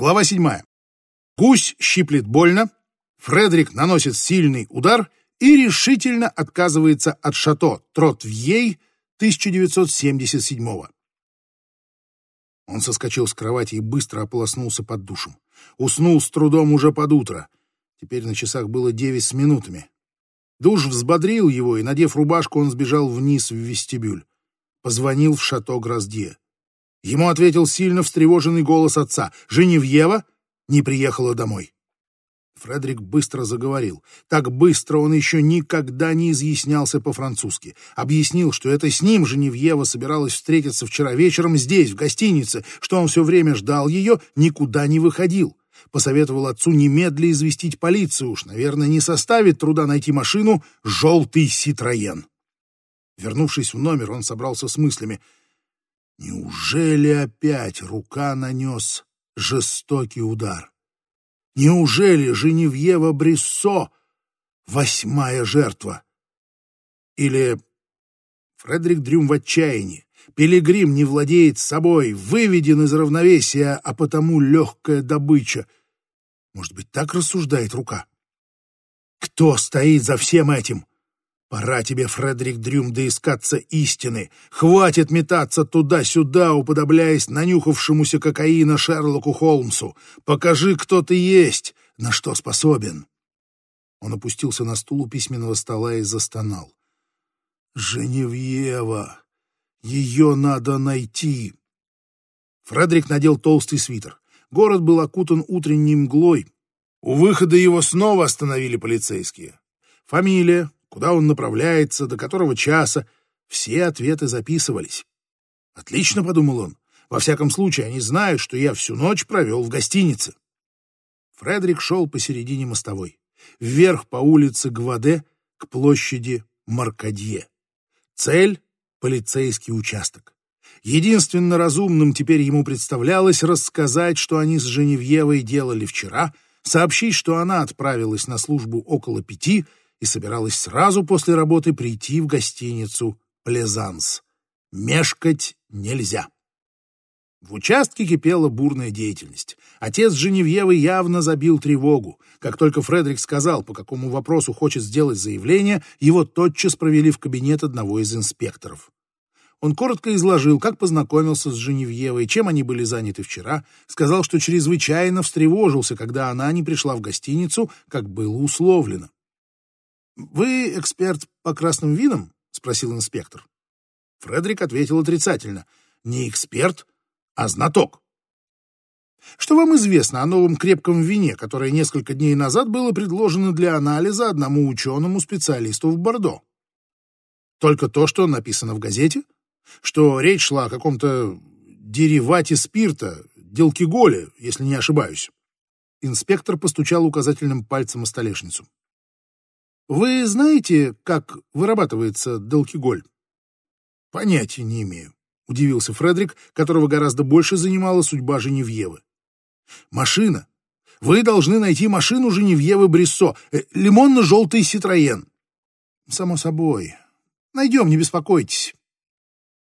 Глава седьмая. Гусь щиплет больно, Фредерик наносит сильный удар и решительно отказывается от шато Тротвьей 1977 -го. Он соскочил с кровати и быстро ополоснулся под душем. Уснул с трудом уже под утро. Теперь на часах было девять с минутами. Душ взбодрил его, и, надев рубашку, он сбежал вниз в вестибюль. Позвонил в шато Гроздье. Ему ответил сильно встревоженный голос отца. «Женевьева не приехала домой». Фредерик быстро заговорил. Так быстро он еще никогда не изъяснялся по-французски. Объяснил, что это с ним Женевьева собиралась встретиться вчера вечером здесь, в гостинице, что он все время ждал ее, никуда не выходил. Посоветовал отцу немедля известить полицию, уж, наверное, не составит труда найти машину «желтый Ситроен». Вернувшись в номер, он собрался с мыслями — Неужели опять рука нанес жестокий удар? Неужели Женевьева Бриссо — восьмая жертва? Или Фредерик Дрюм в отчаянии? Пилигрим не владеет собой, выведен из равновесия, а потому легкая добыча. Может быть, так рассуждает рука? Кто стоит за всем этим? Пора тебе, Фредерик Дрюм, доискаться истины. Хватит метаться туда-сюда, уподобляясь нанюхавшемуся кокаина Шерлоку Холмсу. Покажи, кто ты есть, на что способен. Он опустился на стул у письменного стола и застонал. «Женевьева! Ее надо найти!» Фредерик надел толстый свитер. Город был окутан утренней мглой. У выхода его снова остановили полицейские. Фамилия, куда он направляется, до которого часа. Все ответы записывались. «Отлично», — подумал он. «Во всяком случае, они знают, что я всю ночь провел в гостинице». Фредерик шел посередине мостовой, вверх по улице Гваде к площади Маркадье. Цель — полицейский участок. Единственно разумным теперь ему представлялось рассказать, что они с Женевьевой делали вчера, сообщить, что она отправилась на службу около пяти, и собиралась сразу после работы прийти в гостиницу «Плезанс». Мешкать нельзя. В участке кипела бурная деятельность. Отец Женевьевы явно забил тревогу. Как только Фредерик сказал, по какому вопросу хочет сделать заявление, его тотчас провели в кабинет одного из инспекторов. Он коротко изложил, как познакомился с Женевьевой, чем они были заняты вчера, сказал, что чрезвычайно встревожился, когда она не пришла в гостиницу, как было условлено. «Вы эксперт по красным винам?» — спросил инспектор. Фредерик ответил отрицательно. «Не эксперт, а знаток». «Что вам известно о новом крепком вине, которое несколько дней назад было предложено для анализа одному ученому-специалисту в Бордо?» «Только то, что написано в газете? Что речь шла о каком-то деривате спирта, делкиголе, если не ошибаюсь». Инспектор постучал указательным пальцем о столешницу. Вы знаете, как вырабатывается долкиголь? Понятия не имею, удивился Фредерик, которого гораздо больше занимала судьба Женевьевы. Машина. Вы должны найти машину Женевьевы Бриссо, э, лимонно-желтый Ситроен. Само собой. Найдем, не беспокойтесь.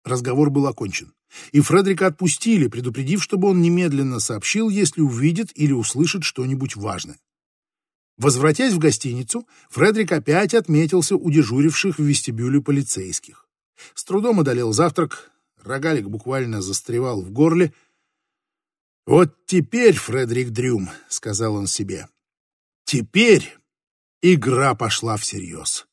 Разговор был окончен, и Фредерика отпустили, предупредив, чтобы он немедленно сообщил, если увидит или услышит что-нибудь важное. Возвратясь в гостиницу, Фредерик опять отметился у дежуривших в вестибюле полицейских. С трудом одолел завтрак, рогалик буквально застревал в горле. «Вот теперь, Фредерик Дрюм», — сказал он себе, — «теперь игра пошла всерьез.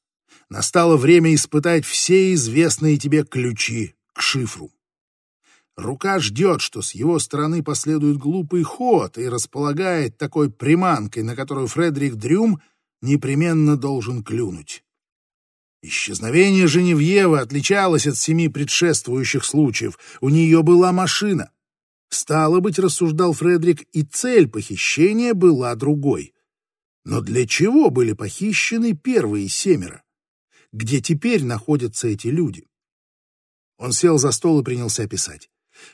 Настало время испытать все известные тебе ключи к шифру. Рука ждет, что с его стороны последует глупый ход и располагает такой приманкой, на которую Фредерик Дрюм непременно должен клюнуть. Исчезновение Женевьевы отличалось от семи предшествующих случаев. У нее была машина. Стало быть, рассуждал Фредерик, и цель похищения была другой. Но для чего были похищены первые семеро? Где теперь находятся эти люди? Он сел за стол и принялся писать.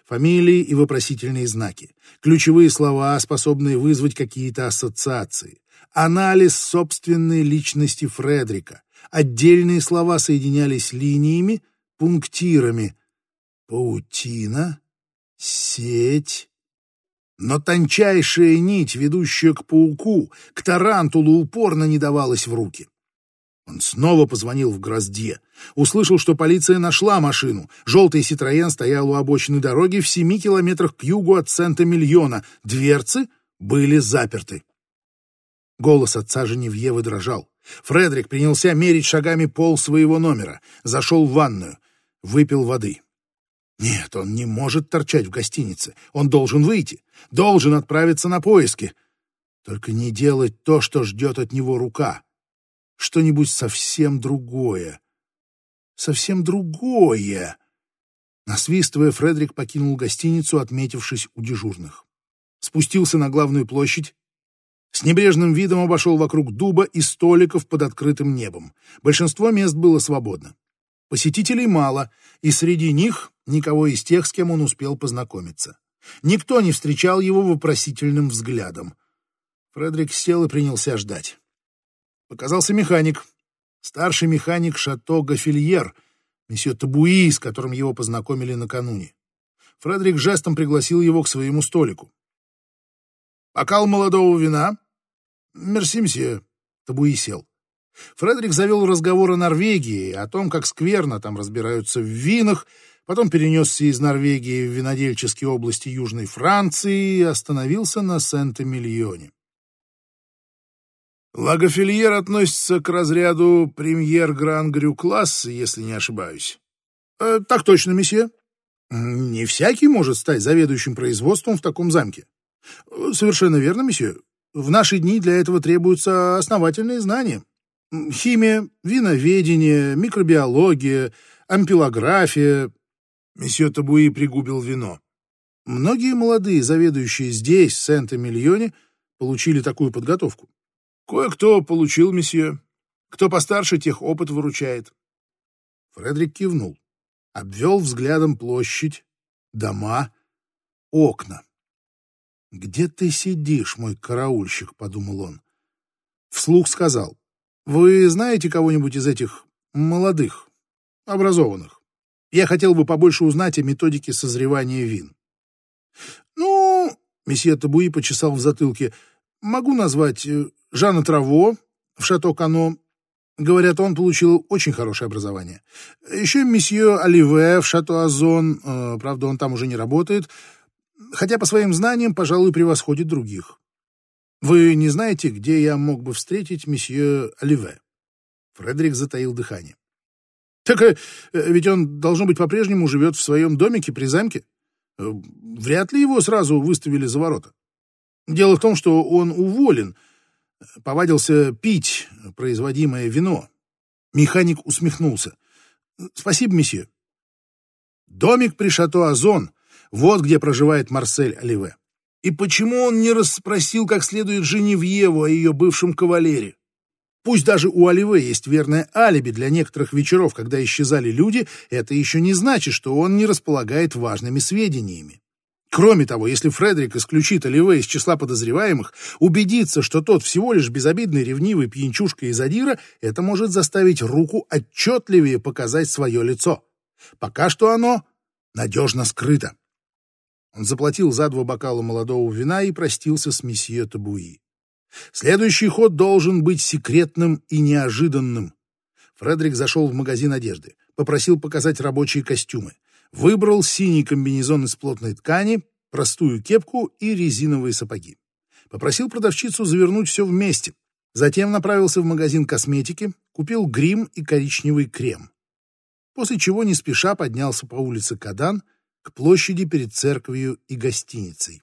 Фамилии и вопросительные знаки. Ключевые слова, способные вызвать какие-то ассоциации. Анализ собственной личности Фредрика. Отдельные слова соединялись линиями, пунктирами. Паутина, сеть. Но тончайшая нить, ведущая к пауку, к тарантулу, упорно не давалась в руки. Он снова позвонил в Гроздье. Услышал, что полиция нашла машину. Желтый Ситроен стоял у обочины дороги в семи километрах к югу от Сента-Миллиона. Дверцы были заперты. Голос отца Женевьевы дрожал. Фредерик принялся мерить шагами пол своего номера. Зашел в ванную. Выпил воды. Нет, он не может торчать в гостинице. Он должен выйти. Должен отправиться на поиски. Только не делать то, что ждет от него рука что-нибудь совсем другое. Совсем другое. Насвистывая, Фредерик покинул гостиницу, отметившись у дежурных. Спустился на главную площадь. С небрежным видом обошел вокруг дуба и столиков под открытым небом. Большинство мест было свободно. Посетителей мало, и среди них никого из тех, с кем он успел познакомиться. Никто не встречал его вопросительным взглядом. Фредерик сел и принялся ждать. Показался механик, старший механик Шато Гафильер, месье Табуи, с которым его познакомили накануне. Фредерик жестом пригласил его к своему столику. «Бокал молодого вина?» «Мерси, мсье». Табуи сел. Фредерик завел разговор о Норвегии, о том, как скверно там разбираются в винах, потом перенесся из Норвегии в винодельческие области Южной Франции и остановился на Сент-Эмильоне. Лагофильер относится к разряду премьер-гран-грю класса, если не ошибаюсь. Э, так точно, месье. Не всякий может стать заведующим производством в таком замке. Совершенно верно, месье. В наши дни для этого требуются основательные знания. Химия, виноведение, микробиология, ампилография. Месье Табуи пригубил вино. Многие молодые, заведующие здесь, в Сент-Эмильоне, получили такую подготовку. Кое-кто получил, месье. Кто постарше, тех опыт выручает. Фредерик кивнул, обвел взглядом площадь, дома, окна. «Где ты сидишь, мой караульщик?» — подумал он. Вслух сказал. «Вы знаете кого-нибудь из этих молодых, образованных? Я хотел бы побольше узнать о методике созревания вин». «Ну...» — месье Табуи почесал в затылке. «Могу назвать э, Жана Траво в Шато Кано. Говорят, он получил очень хорошее образование. Еще месье Оливе в Шато Азон, э, правда, он там уже не работает, хотя по своим знаниям, пожалуй, превосходит других. Вы не знаете, где я мог бы встретить месье Оливе? Фредерик затаил дыхание. Так э, ведь он, должно быть, по-прежнему живет в своем домике при замке. Вряд ли его сразу выставили за ворота. Дело в том, что он уволен — повадился пить производимое вино. Механик усмехнулся. «Спасибо, месье». Домик при шато Озон, вот где проживает Марсель Оливе. И почему он не расспросил как следует Женевьеву о ее бывшем кавалере? Пусть даже у Оливе есть верное алиби для некоторых вечеров, когда исчезали люди, это еще не значит, что он не располагает важными сведениями. Кроме того, если Фредерик исключит Оливе из числа подозреваемых, убедиться, что тот всего лишь безобидный ревнивый пьянчушка из Адира, это может заставить руку отчетливее показать свое лицо. Пока что оно надежно скрыто. Он заплатил за два бокала молодого вина и простился с месье Табуи. Следующий ход должен быть секретным и неожиданным. Фредерик зашел в магазин одежды, попросил показать рабочие костюмы выбрал синий комбинезон из плотной ткани, простую кепку и резиновые сапоги. Попросил продавщицу завернуть все вместе. Затем направился в магазин косметики, купил грим и коричневый крем. После чего не спеша поднялся по улице Кадан к площади перед церковью и гостиницей.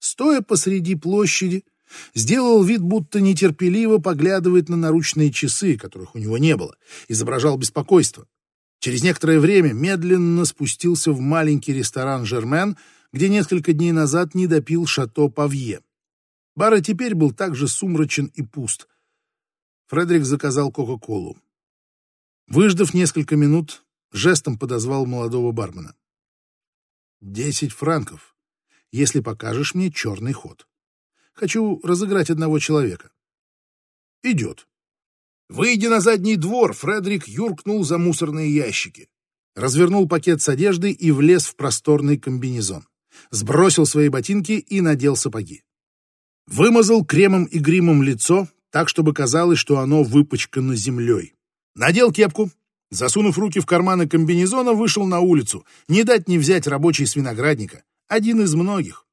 Стоя посреди площади, сделал вид, будто нетерпеливо поглядывает на наручные часы, которых у него не было, изображал беспокойство. Через некоторое время медленно спустился в маленький ресторан «Жермен», где несколько дней назад не допил шато Павье. Бар и теперь был также сумрачен и пуст. Фредерик заказал Кока-Колу. Выждав несколько минут, жестом подозвал молодого бармена. «Десять франков, если покажешь мне черный ход. Хочу разыграть одного человека». «Идет», Выйдя на задний двор, Фредерик юркнул за мусорные ящики. Развернул пакет с одеждой и влез в просторный комбинезон. сбросил свои ботинки и надел сапоги. Вымазал кремом и гримом лицо, так, чтобы казалось, что оно выпачкано землей. Надел кепку, засунув руки в карманы комбинезона, вышел на улицу. Не дать не взять рабочий с виноградника. Один из многих.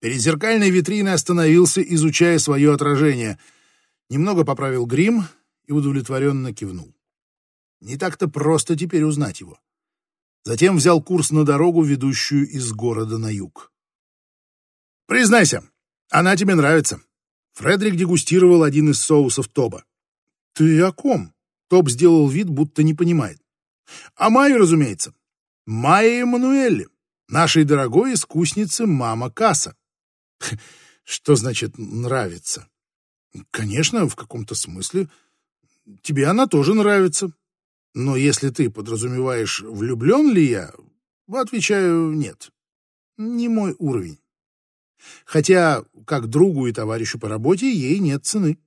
Перед зеркальной витриной остановился, изучая свое отражение. Немного поправил грим и удовлетворенно кивнул. Не так-то просто теперь узнать его. Затем взял курс на дорогу, ведущую из города на юг. «Признайся, она тебе нравится». Фредерик дегустировал один из соусов Тоба. «Ты о ком?» Тоб сделал вид, будто не понимает. «О Майе, разумеется. Майе Эммануэле, нашей дорогой искуснице мама Касса». «Что значит «нравится»?» «Конечно, в каком-то смысле. Тебе она тоже нравится. Но если ты подразумеваешь, влюблен ли я, отвечаю «нет». Не мой уровень. Хотя, как другу и товарищу по работе, ей нет цены.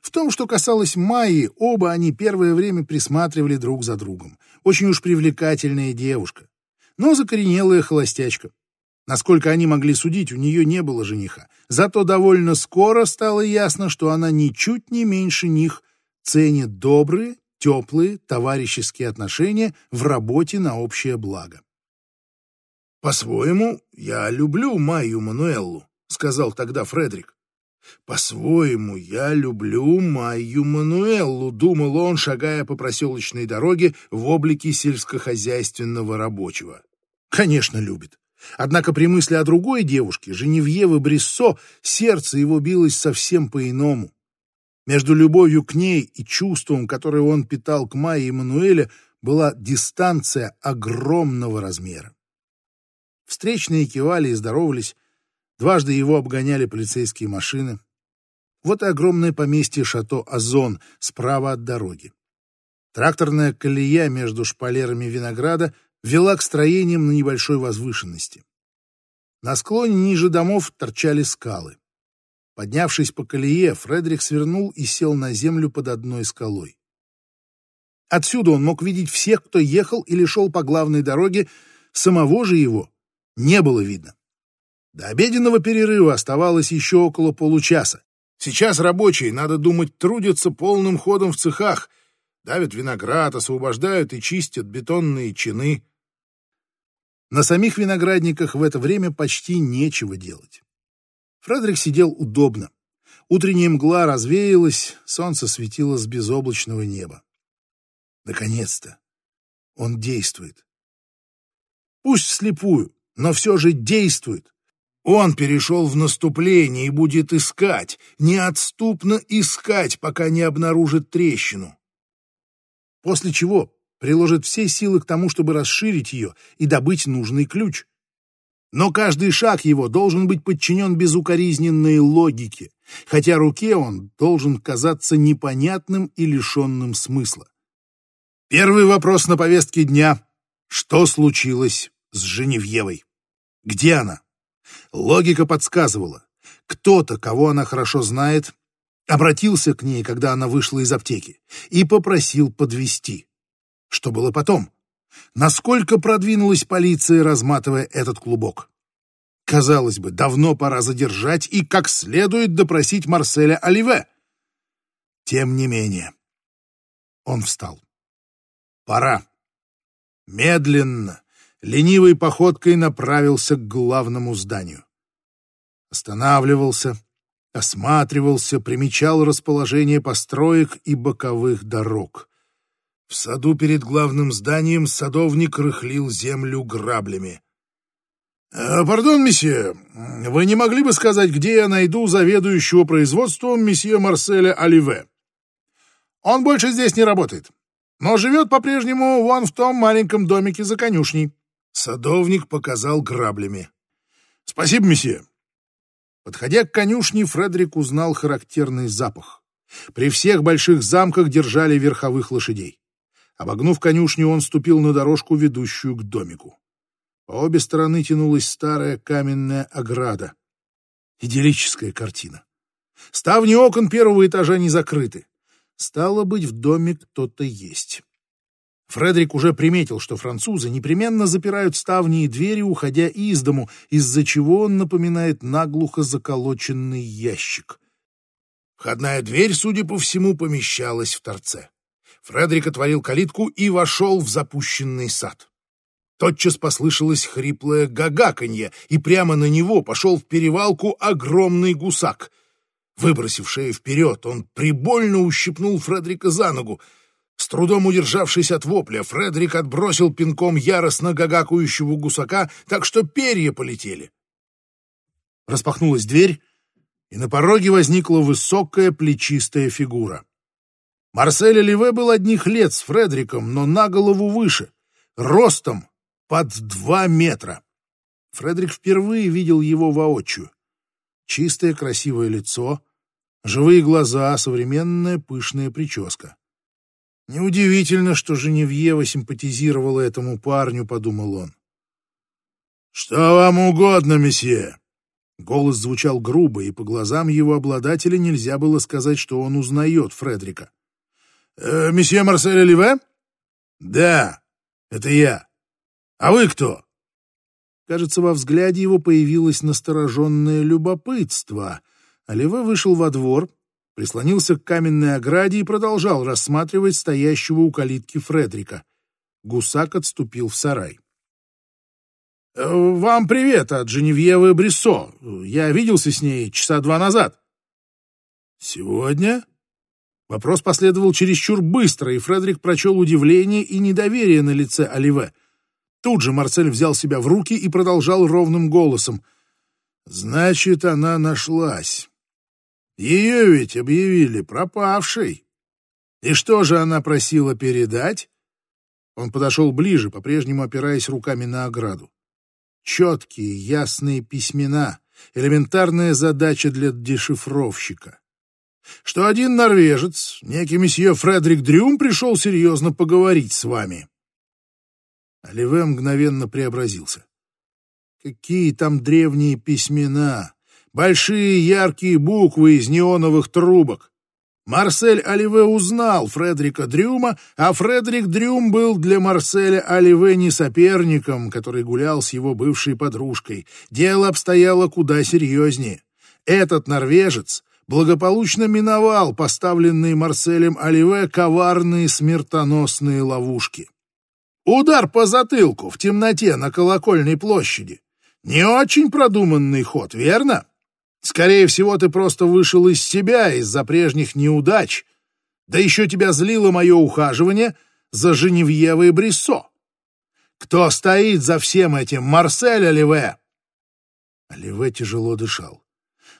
В том, что касалось Майи, оба они первое время присматривали друг за другом. Очень уж привлекательная девушка, но закоренелая холостячка. Насколько они могли судить, у нее не было жениха. Зато довольно скоро стало ясно, что она ничуть не меньше них ценит добрые, теплые, товарищеские отношения в работе на общее благо. «По-своему, я люблю Майю Мануэллу», — сказал тогда Фредерик. «По-своему, я люблю Майю Мануэллу», — думал он, шагая по проселочной дороге в облике сельскохозяйственного рабочего. «Конечно, любит. Однако при мысли о другой девушке, Женевьевы Бриссо, сердце его билось совсем по-иному. Между любовью к ней и чувством, которое он питал к Майе Эммануэле, была дистанция огромного размера. Встречные кивали и здоровались, дважды его обгоняли полицейские машины. Вот и огромное поместье шато Озон справа от дороги. Тракторная колея между шпалерами винограда вела к строениям на небольшой возвышенности. На склоне ниже домов торчали скалы. Поднявшись по колее, Фредерик свернул и сел на землю под одной скалой. Отсюда он мог видеть всех, кто ехал или шел по главной дороге, самого же его не было видно. До обеденного перерыва оставалось еще около получаса. Сейчас рабочие, надо думать, трудятся полным ходом в цехах, давят виноград, освобождают и чистят бетонные чины. На самих виноградниках в это время почти нечего делать. Фредерик сидел удобно. Утренняя мгла развеялась, солнце светило с безоблачного неба. Наконец-то! Он действует. Пусть вслепую, но все же действует. Он перешел в наступление и будет искать, неотступно искать, пока не обнаружит трещину. После чего приложит все силы к тому, чтобы расширить ее и добыть нужный ключ. Но каждый шаг его должен быть подчинен безукоризненной логике, хотя руке он должен казаться непонятным и лишенным смысла. Первый вопрос на повестке дня — что случилось с Женевьевой. Где она? Логика подсказывала. Кто-то, кого она хорошо знает, обратился к ней, когда она вышла из аптеки, и попросил подвести. Что было потом? Насколько продвинулась полиция, разматывая этот клубок? Казалось бы, давно пора задержать и как следует допросить Марселя Оливе. Тем не менее, он встал. Пора. Медленно, ленивой походкой направился к главному зданию. Останавливался, осматривался, примечал расположение построек и боковых дорог. В саду перед главным зданием садовник рыхлил землю граблями. «Э, «Пардон, месье, вы не могли бы сказать, где я найду заведующего производством месье Марселя Оливе?» «Он больше здесь не работает, но живет по-прежнему вон в том маленьком домике за конюшней». Садовник показал граблями. «Спасибо, месье». Подходя к конюшне, Фредерик узнал характерный запах. При всех больших замках держали верховых лошадей. Обогнув конюшню, он ступил на дорожку, ведущую к домику. По обе стороны тянулась старая каменная ограда. Идиллическая картина. Ставни окон первого этажа не закрыты. Стало быть, в доме кто-то есть. Фредерик уже приметил, что французы непременно запирают ставни и двери, уходя из дому, из-за чего он напоминает наглухо заколоченный ящик. Входная дверь, судя по всему, помещалась в торце. Фредерик отворил калитку и вошел в запущенный сад. Тотчас послышалось хриплое гагаканье, и прямо на него пошел в перевалку огромный гусак. Выбросив шею вперед, он прибольно ущипнул Фредерика за ногу. С трудом удержавшись от вопля, Фредерик отбросил пинком яростно гагакающего гусака, так что перья полетели. Распахнулась дверь, и на пороге возникла высокая плечистая фигура. Марсель Оливе был одних лет с Фредериком, но на голову выше, ростом под два метра. Фредерик впервые видел его воочию. Чистое красивое лицо, живые глаза, современная пышная прическа. Неудивительно, что Женевьева симпатизировала этому парню, подумал он. «Что вам угодно, месье?» Голос звучал грубо, и по глазам его обладателя нельзя было сказать, что он узнает Фредрика. «Э, «Месье Марсель Оливе?» «Да, это я. А вы кто?» Кажется, во взгляде его появилось настороженное любопытство. Оливе вышел во двор, прислонился к каменной ограде и продолжал рассматривать стоящего у калитки Фредрика. Гусак отступил в сарай. «Э, «Вам привет от Женевьевы Брессо. Я виделся с ней часа два назад». «Сегодня?» Вопрос последовал чересчур быстро, и Фредерик прочел удивление и недоверие на лице Оливе. Тут же Марсель взял себя в руки и продолжал ровным голосом. «Значит, она нашлась. Ее ведь объявили пропавшей. И что же она просила передать?» Он подошел ближе, по-прежнему опираясь руками на ограду. Четкие, ясные письмена, элементарная задача для дешифровщика что один норвежец, некий месье Фредерик Дрюм, пришел серьезно поговорить с вами. Оливе мгновенно преобразился. Какие там древние письмена, большие яркие буквы из неоновых трубок. Марсель Оливе узнал Фредерика Дрюма, а Фредерик Дрюм был для Марселя Оливе не соперником, который гулял с его бывшей подружкой. Дело обстояло куда серьезнее. Этот норвежец благополучно миновал поставленные Марселем Оливе коварные смертоносные ловушки. Удар по затылку в темноте на колокольной площади. Не очень продуманный ход, верно? Скорее всего, ты просто вышел из себя из-за прежних неудач. Да еще тебя злило мое ухаживание за Женевьевой Бриссо. Кто стоит за всем этим, Марсель Оливе? Оливе тяжело дышал.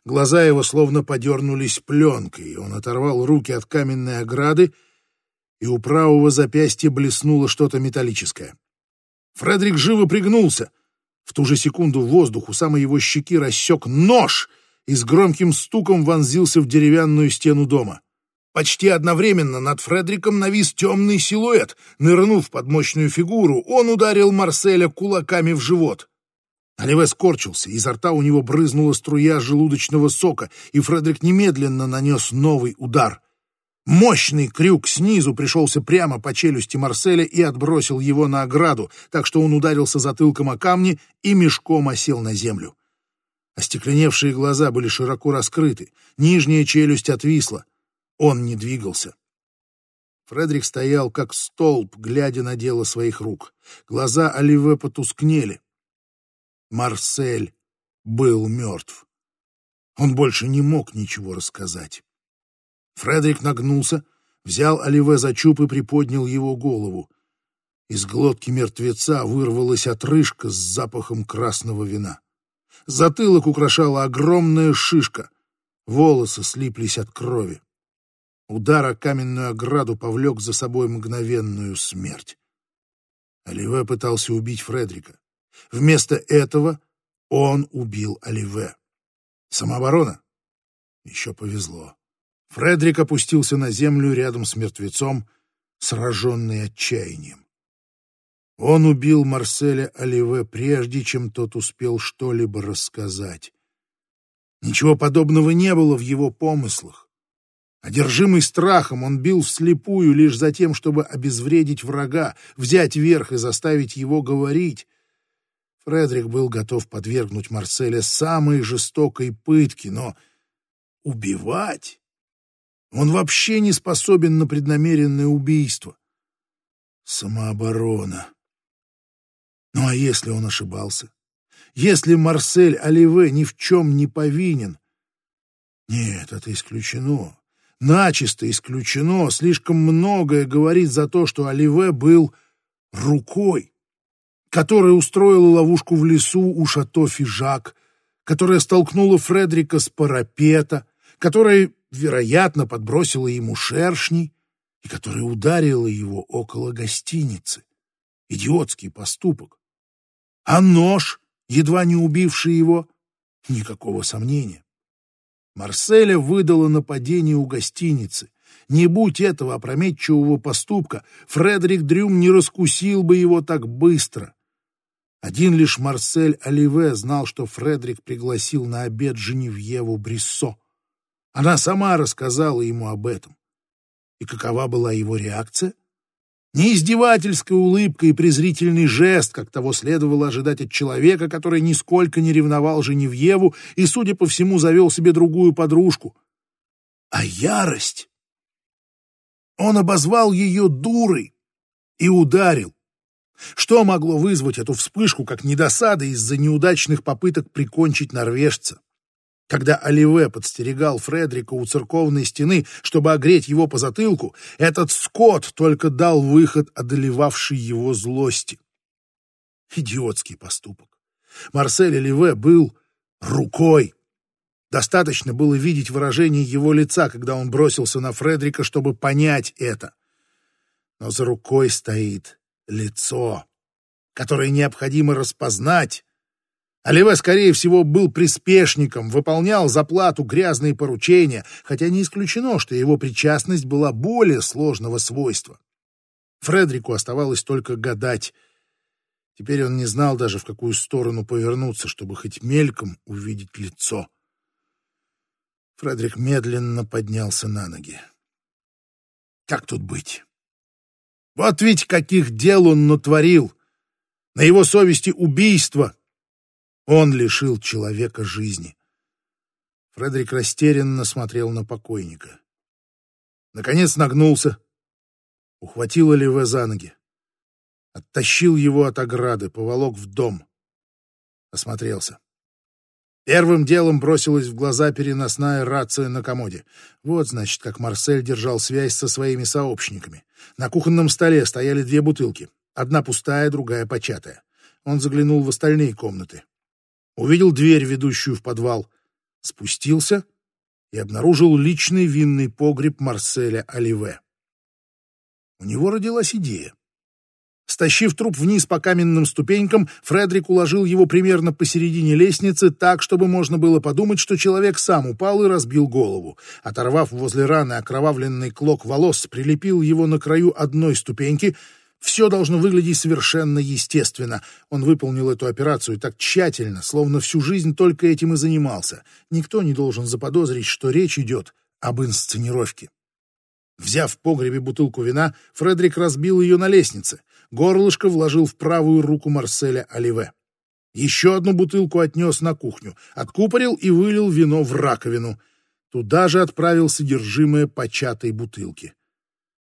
Глаза его словно подернулись пленкой, он оторвал руки от каменной ограды, и у правого запястья блеснуло что-то металлическое. Фредерик живо пригнулся. В ту же секунду воздух у самой его щеки рассек нож и с громким стуком вонзился в деревянную стену дома. Почти одновременно над Фредериком навис темный силуэт. Нырнув под мощную фигуру, он ударил Марселя кулаками в живот. Оливе скорчился, изо рта у него брызнула струя желудочного сока, и Фредерик немедленно нанес новый удар. Мощный крюк снизу пришелся прямо по челюсти Марселя и отбросил его на ограду, так что он ударился затылком о камни и мешком осел на землю. Остекленевшие глаза были широко раскрыты, нижняя челюсть отвисла. Он не двигался. Фредерик стоял как столб, глядя на дело своих рук. Глаза Оливе потускнели. Марсель был мертв. Он больше не мог ничего рассказать. Фредерик нагнулся, взял Оливе за чуб и приподнял его голову. Из глотки мертвеца вырвалась отрыжка с запахом красного вина. Затылок украшала огромная шишка. Волосы слиплись от крови. Удар о каменную ограду повлек за собой мгновенную смерть. Оливе пытался убить Фредрика. Вместо этого он убил Оливе. Самооборона? Еще повезло. Фредерик опустился на землю рядом с мертвецом, сраженный отчаянием. Он убил Марселя Оливе, прежде чем тот успел что-либо рассказать. Ничего подобного не было в его помыслах. Одержимый страхом, он бил вслепую лишь за тем, чтобы обезвредить врага, взять верх и заставить его говорить. Фредерик был готов подвергнуть Марселя самой жестокой пытке, но убивать? Он вообще не способен на преднамеренное убийство. Самооборона. Ну а если он ошибался? Если Марсель Оливе ни в чем не повинен? Нет, это исключено. Начисто исключено. Слишком многое говорит за то, что Оливе был рукой, которая устроила ловушку в лесу у шато Фижак, которая столкнула Фредрика с парапета, которая, вероятно, подбросила ему шершни и которая ударила его около гостиницы. Идиотский поступок. А нож, едва не убивший его, никакого сомнения. Марселя выдало нападение у гостиницы. Не будь этого опрометчивого поступка, Фредерик Дрюм не раскусил бы его так быстро. Один лишь Марсель Оливе знал, что Фредерик пригласил на обед Женевьеву Бриссо. Она сама рассказала ему об этом. И какова была его реакция? Не издевательская улыбка и презрительный жест, как того следовало ожидать от человека, который нисколько не ревновал Женевьеву и, судя по всему, завел себе другую подружку. А ярость! Он обозвал ее дурой и ударил. Что могло вызвать эту вспышку, как недосада из-за неудачных попыток прикончить норвежца? Когда Оливе подстерегал Фредрика у церковной стены, чтобы огреть его по затылку, этот скот только дал выход одолевавшей его злости. Идиотский поступок. Марсель Оливе был рукой. Достаточно было видеть выражение его лица, когда он бросился на Фредрика, чтобы понять это. Но за рукой стоит лицо, которое необходимо распознать Оливе, скорее всего, был приспешником, выполнял за плату грязные поручения, хотя не исключено, что его причастность была более сложного свойства. Фредрику оставалось только гадать. Теперь он не знал даже, в какую сторону повернуться, чтобы хоть мельком увидеть лицо. Фредрик медленно поднялся на ноги. Как тут быть? Вот ведь каких дел он натворил! На его совести убийство, он лишил человека жизни. Фредерик растерянно смотрел на покойника. Наконец нагнулся, ухватил Оливе за ноги, оттащил его от ограды, поволок в дом. Осмотрелся. Первым делом бросилась в глаза переносная рация на комоде. Вот, значит, как Марсель держал связь со своими сообщниками. На кухонном столе стояли две бутылки. Одна пустая, другая початая. Он заглянул в остальные комнаты увидел дверь, ведущую в подвал, спустился и обнаружил личный винный погреб Марселя Оливе. У него родилась идея. Стащив труп вниз по каменным ступенькам, Фредерик уложил его примерно посередине лестницы так, чтобы можно было подумать, что человек сам упал и разбил голову. Оторвав возле раны окровавленный клок волос, прилепил его на краю одной ступеньки — все должно выглядеть совершенно естественно. Он выполнил эту операцию так тщательно, словно всю жизнь только этим и занимался. Никто не должен заподозрить, что речь идет об инсценировке. Взяв в погребе бутылку вина, Фредерик разбил ее на лестнице. Горлышко вложил в правую руку Марселя Оливе. Еще одну бутылку отнес на кухню, откупорил и вылил вино в раковину. Туда же отправил содержимое початой бутылки.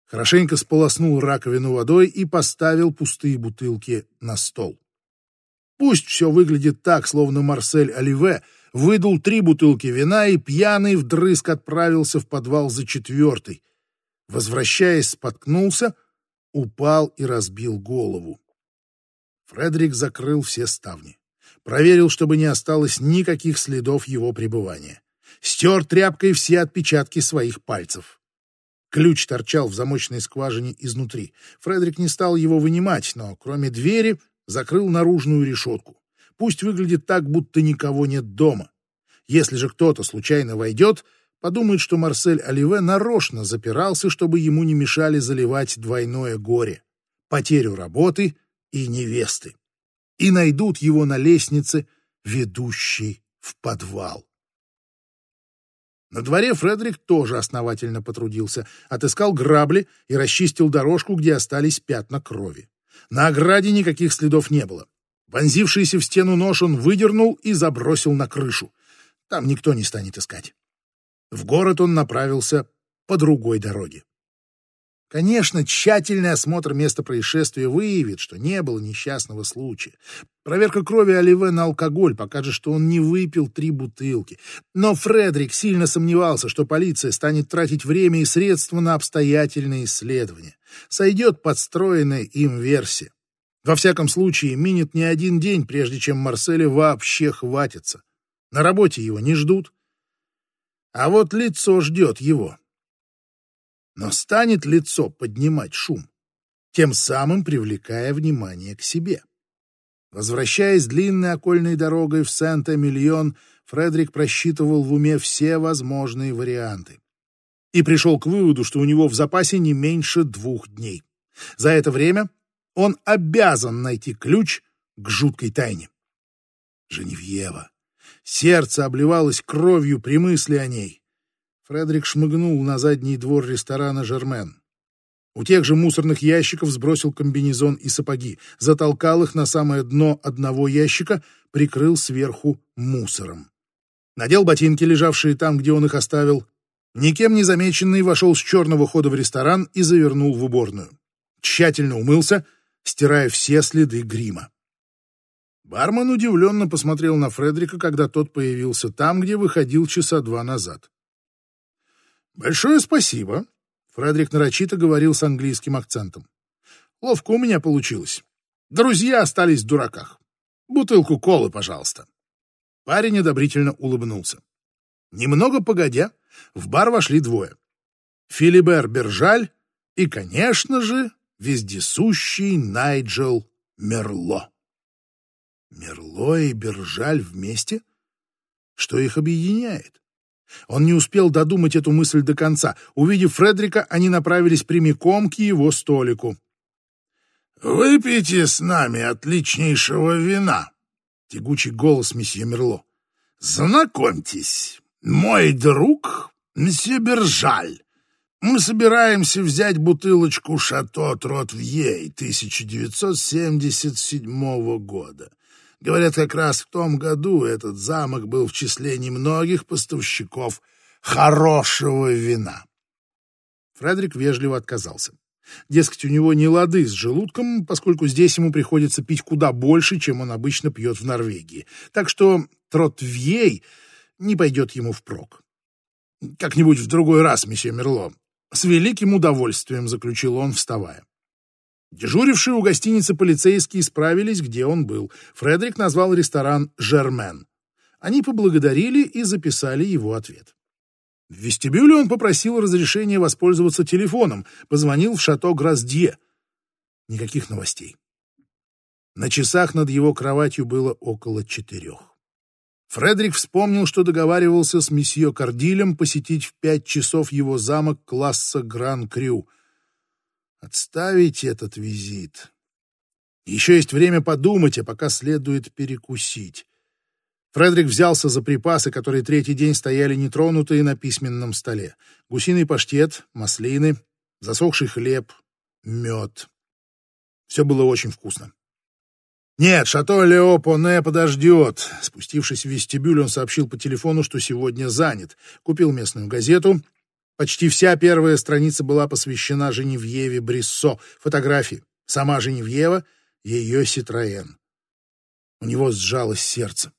Хорошенько сполоснул раковину водой и поставил пустые бутылки на стол. Пусть все выглядит так, словно Марсель Оливе выдул три бутылки вина и пьяный вдрызг отправился в подвал за четвертой. Возвращаясь, споткнулся, упал и разбил голову. Фредерик закрыл все ставни. Проверил, чтобы не осталось никаких следов его пребывания. Стер тряпкой все отпечатки своих пальцев. Ключ торчал в замочной скважине изнутри. Фредерик не стал его вынимать, но кроме двери закрыл наружную решетку. Пусть выглядит так, будто никого нет дома. Если же кто-то случайно войдет, подумает, что Марсель Оливе нарочно запирался, чтобы ему не мешали заливать двойное горе — потерю работы и невесты. И найдут его на лестнице, ведущей в подвал. На дворе Фредерик тоже основательно потрудился, отыскал грабли и расчистил дорожку, где остались пятна крови. На ограде никаких следов не было. Вонзившийся в стену нож он выдернул и забросил на крышу. Там никто не станет искать. В город он направился по другой дороге. Конечно, тщательный осмотр места происшествия выявит, что не было несчастного случая. Проверка крови Оливе на алкоголь покажет, что он не выпил три бутылки. Но Фредерик сильно сомневался, что полиция станет тратить время и средства на обстоятельные исследования. Сойдет подстроенная им версия. Во всяком случае, минет не один день, прежде чем Марселе вообще хватится. На работе его не ждут. А вот лицо ждет его. Но станет лицо поднимать шум, тем самым привлекая внимание к себе. Возвращаясь длинной окольной дорогой в Сент-Эмильон, Фредерик просчитывал в уме все возможные варианты. И пришел к выводу, что у него в запасе не меньше двух дней. За это время он обязан найти ключ к жуткой тайне. Женевьева. Сердце обливалось кровью при мысли о ней. Фредерик шмыгнул на задний двор ресторана «Жермен». У тех же мусорных ящиков сбросил комбинезон и сапоги, затолкал их на самое дно одного ящика, прикрыл сверху мусором. Надел ботинки, лежавшие там, где он их оставил. Никем не замеченный вошел с черного хода в ресторан и завернул в уборную. Тщательно умылся, стирая все следы грима. Бармен удивленно посмотрел на Фредерика, когда тот появился там, где выходил часа два назад. «Большое спасибо», — Фредерик нарочито говорил с английским акцентом. «Ловко у меня получилось. Друзья остались в дураках. Бутылку колы, пожалуйста». Парень одобрительно улыбнулся. Немного погодя, в бар вошли двое. Филибер Бержаль и, конечно же, вездесущий Найджел Мерло. Мерло и Бержаль вместе? Что их объединяет? Он не успел додумать эту мысль до конца. Увидев Фредрика, они направились прямиком к его столику. «Выпейте с нами отличнейшего вина», — тягучий голос месье Мерло. «Знакомьтесь, мой друг, месье Бержаль. Мы собираемся взять бутылочку «Шато Тротвье» 1977 года. Говорят, как раз в том году этот замок был в числе немногих поставщиков хорошего вина. Фредерик вежливо отказался. Дескать, у него не лады с желудком, поскольку здесь ему приходится пить куда больше, чем он обычно пьет в Норвегии. Так что тротвьей не пойдет ему впрок. «Как-нибудь в другой раз, месье Мерло. С великим удовольствием», — заключил он, вставая. Дежурившие у гостиницы полицейские справились, где он был. Фредерик назвал ресторан «Жермен». Они поблагодарили и записали его ответ. В вестибюле он попросил разрешения воспользоваться телефоном, позвонил в шато Граздье. Никаких новостей. На часах над его кроватью было около четырех. Фредерик вспомнил, что договаривался с месье Кардилем посетить в пять часов его замок класса Гран-Крю — Отставить этот визит. Еще есть время подумать, а пока следует перекусить. Фредерик взялся за припасы, которые третий день стояли нетронутые на письменном столе. Гусиный паштет, маслины, засохший хлеб, мед. Все было очень вкусно. «Нет, шато Лео Поне подождет». Спустившись в вестибюль, он сообщил по телефону, что сегодня занят. Купил местную газету Почти вся первая страница была посвящена Женевьеве Бриссо, фотографии. Сама Женевьева, ее Ситроен. У него сжалось сердце.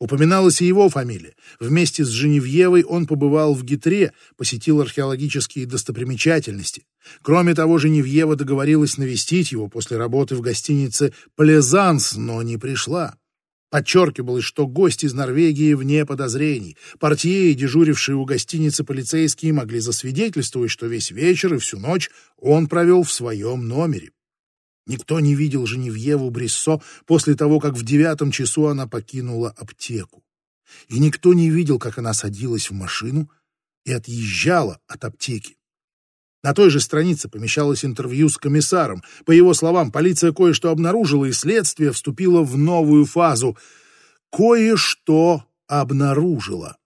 Упоминалась и его фамилия. Вместе с Женевьевой он побывал в Гитре, посетил археологические достопримечательности. Кроме того, Женевьева договорилась навестить его после работы в гостинице «Плезанс», но не пришла. Подчеркивалось, что гость из Норвегии вне подозрений. Портье и дежурившие у гостиницы полицейские могли засвидетельствовать, что весь вечер и всю ночь он провел в своем номере. Никто не видел Женевьеву Бриссо после того, как в девятом часу она покинула аптеку. И никто не видел, как она садилась в машину и отъезжала от аптеки. На той же странице помещалось интервью с комиссаром. По его словам, полиция кое-что обнаружила, и следствие вступило в новую фазу. Кое-что обнаружила.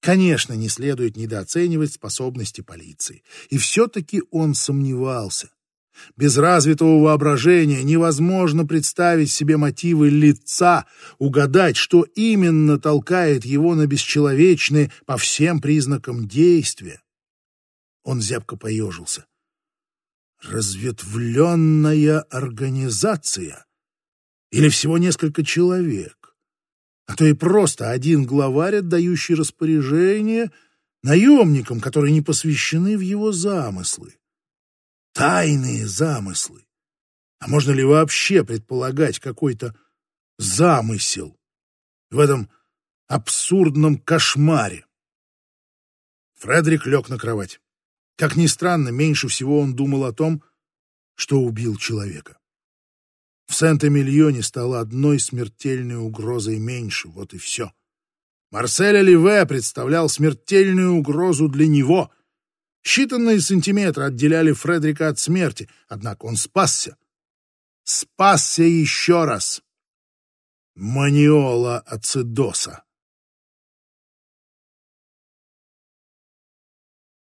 Конечно, не следует недооценивать способности полиции. И все-таки он сомневался. Без развитого воображения невозможно представить себе мотивы лица, угадать, что именно толкает его на бесчеловечные по всем признакам действия. Он зябко поежился. Разветвленная организация? Или всего несколько человек? А то и просто один главарь, отдающий распоряжение наемникам, которые не посвящены в его замыслы тайные замыслы. А можно ли вообще предполагать какой-то замысел в этом абсурдном кошмаре? Фредерик лег на кровать. Как ни странно, меньше всего он думал о том, что убил человека. В Сент-Эмильоне стало одной смертельной угрозой меньше, вот и все. Марсель Оливе представлял смертельную угрозу для него, Считанные сантиметры отделяли Фредерика от смерти, однако он спасся. Спасся еще раз. Маниола ацидоса.